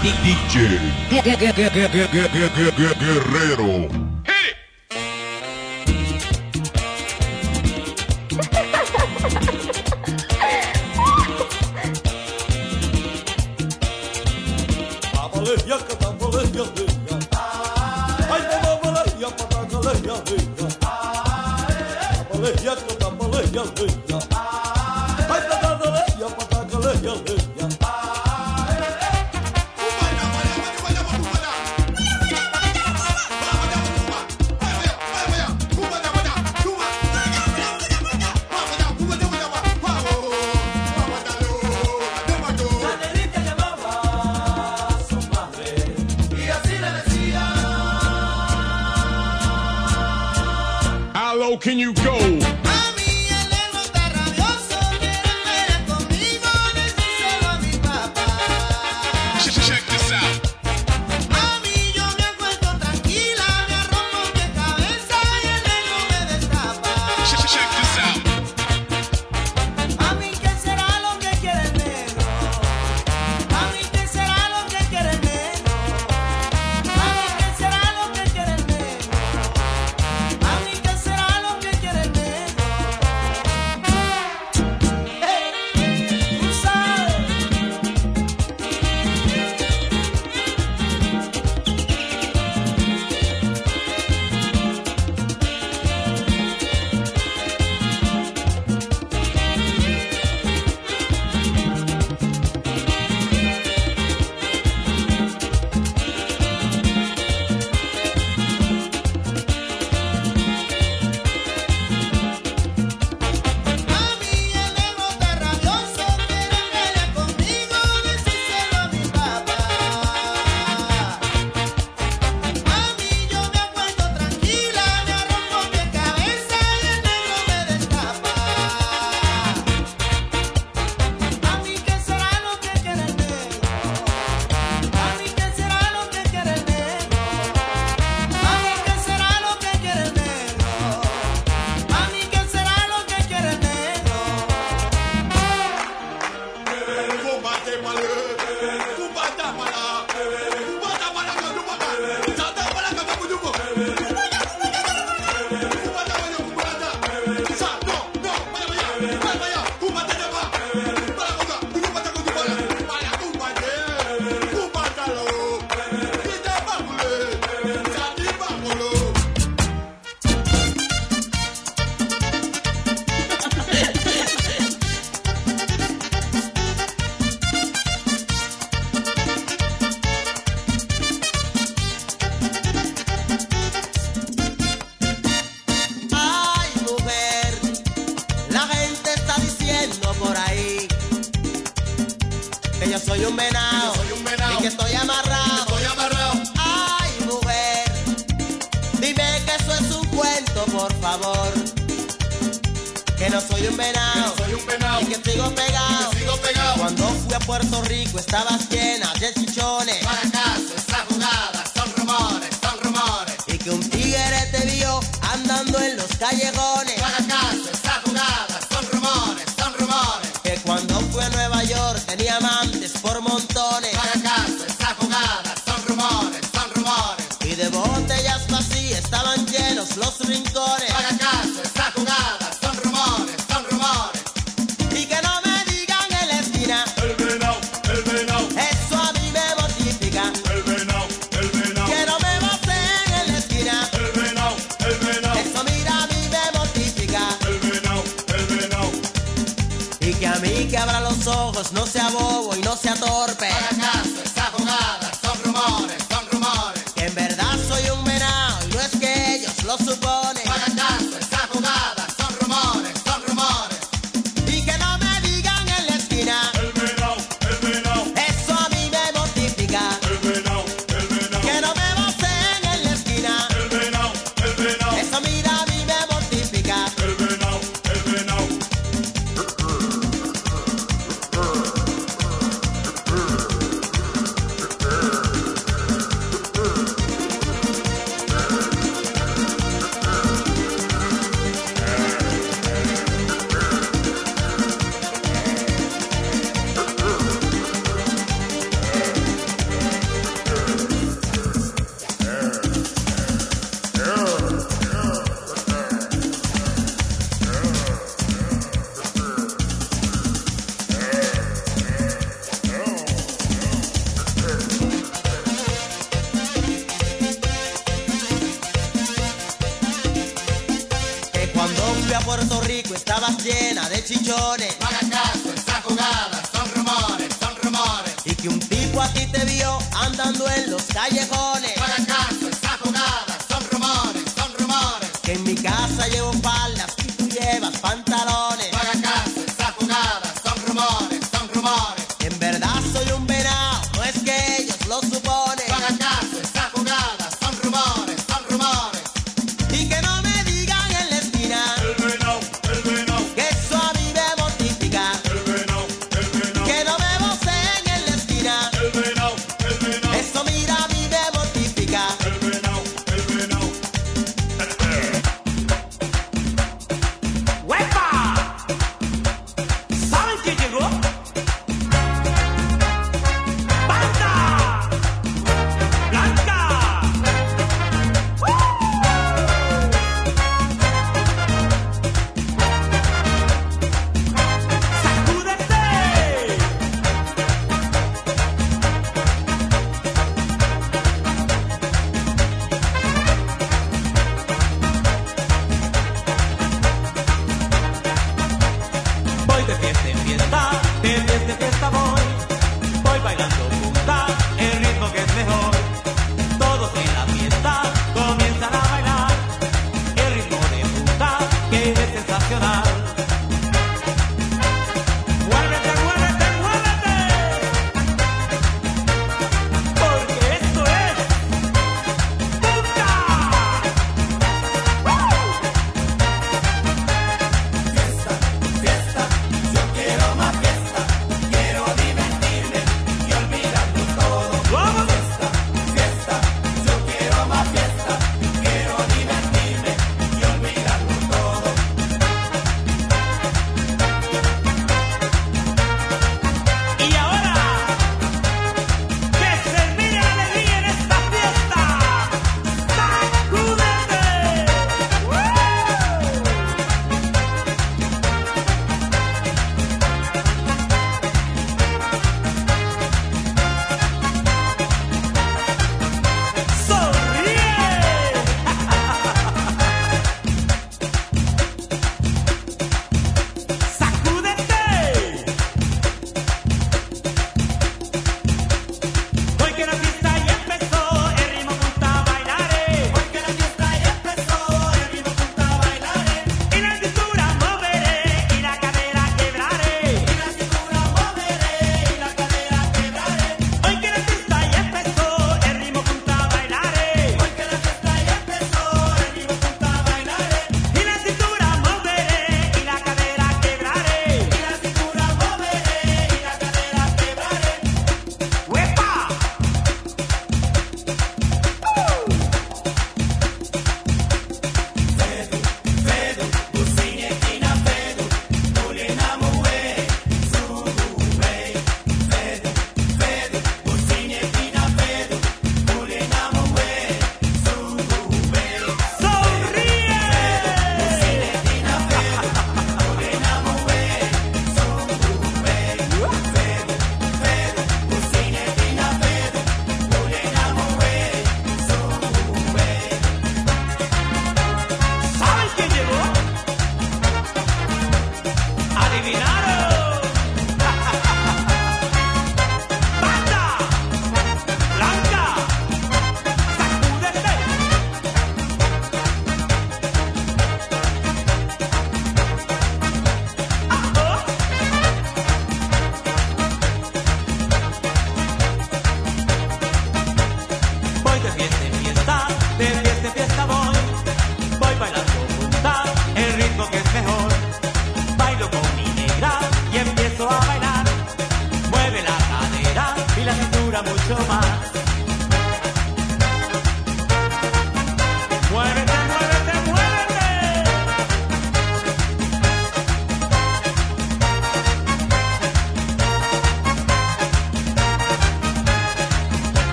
DJ Guerrero. Hit it. por favor. Que no soy un venado, soy un venado. que sigo pegado. sigo pegado. Cuando fui a Puerto Rico estabas llena de chichones. Para casa esa jugada. Tú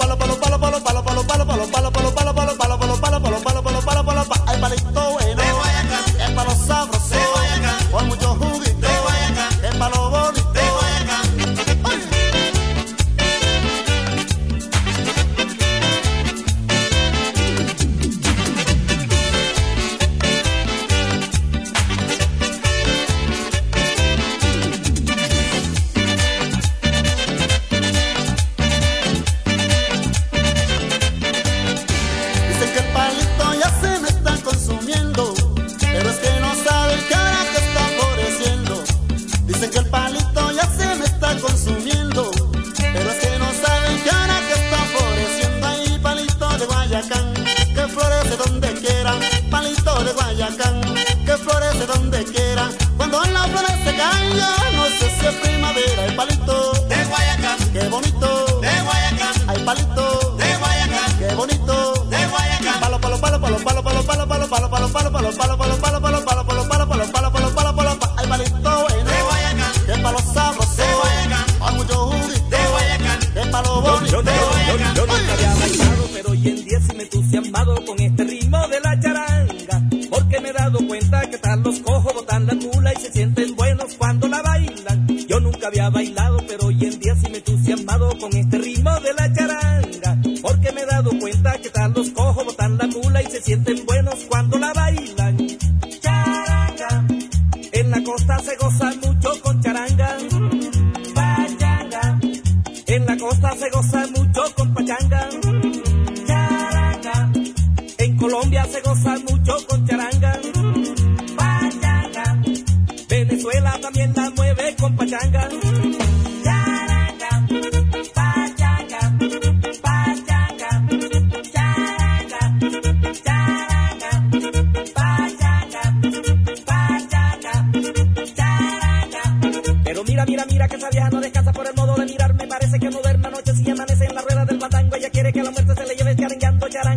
palo, palo En la costa se goza mucho con pachanga.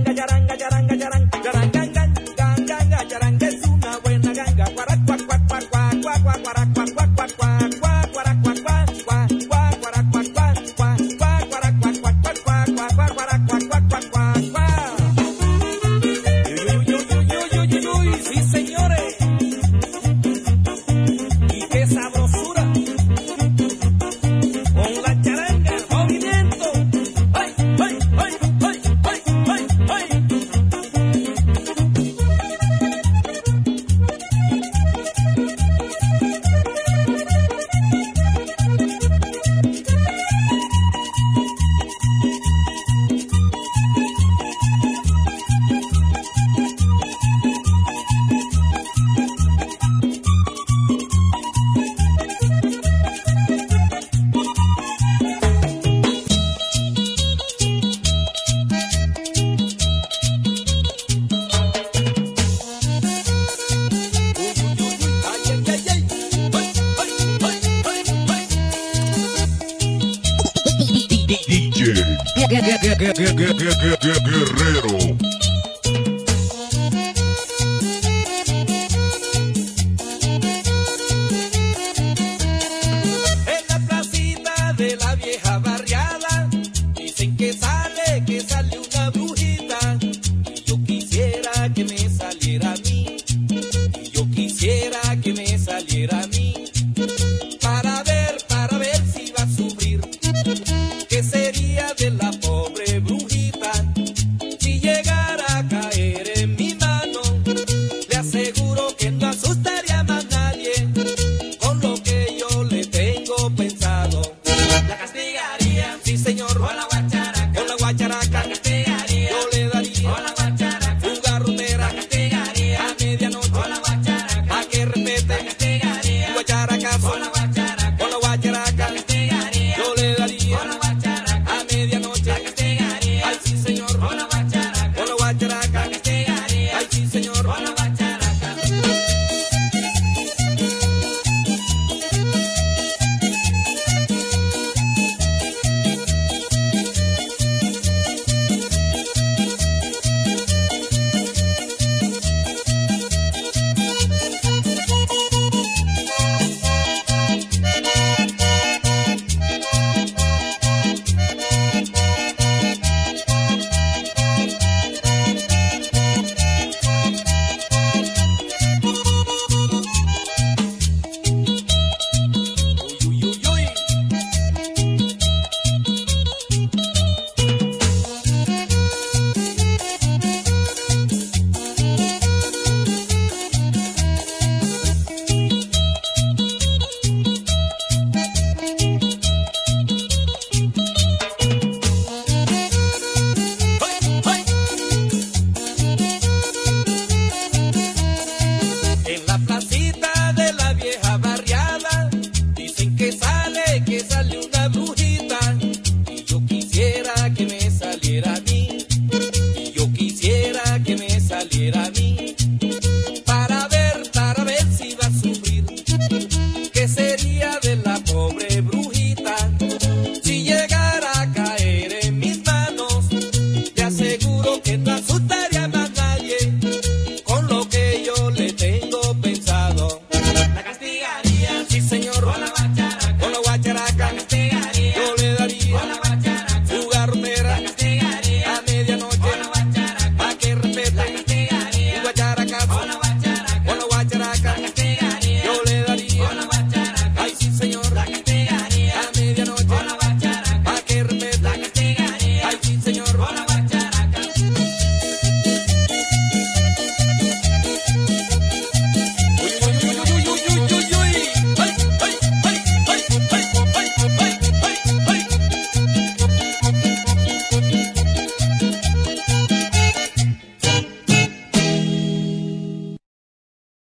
charanga, charanga, charanga, charanga. DJ Guerrero.